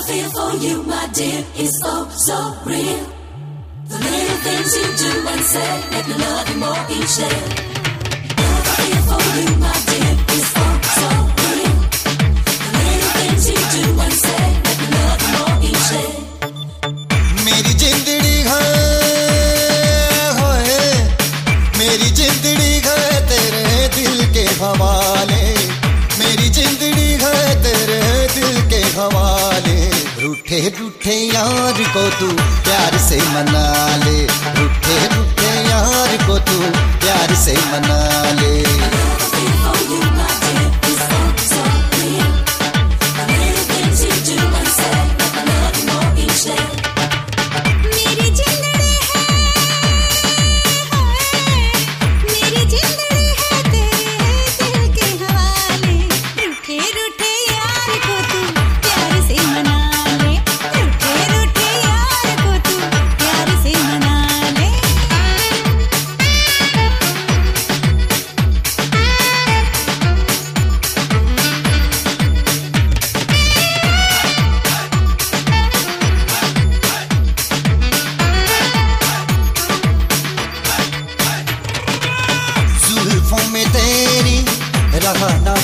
I feel for you, my dear, is oh so real. The little things you do and say make me love you more each day. I feel for you, my dear, is oh so real. The little things you do and say make me love you more each day. मेरी जिंदड़ी है होए मेरी जिंदड़ी है तेरे दिल के हवाले मेरी जिंदड़ी है तेरे दिल के हवाले रूठे रूठे यार को तू प्यार से मना ले। रूठे रूठे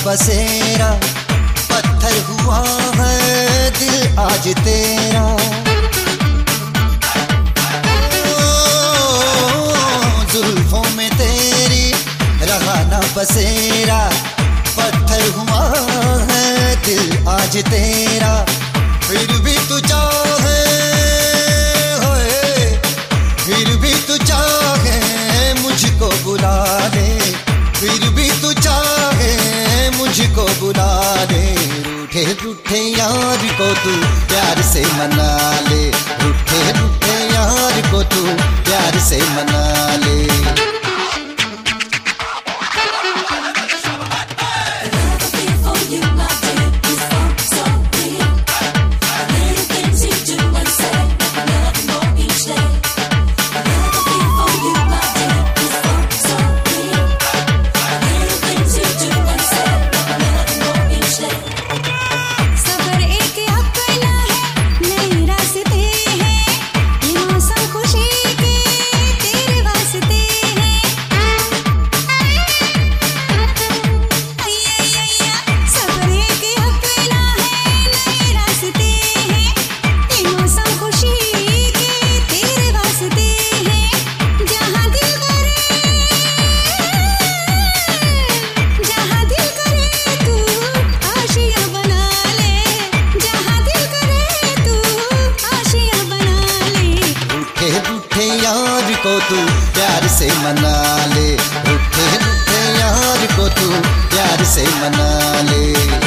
बसेरा, पत्थर हुआ है दिल आज तेरा। जुल्फों में तेरी रहा ना बसेरा, पत्थर हुआ है दिल आज तेरा। मुझको बुला दे। रूठे रूठे यार को तू प्यार से मना ले। रूठे रूठे यार को तू प्यार से मना को तू प्यार से मना ले। रूठे रूठे यार को तू प्यार से मना ले।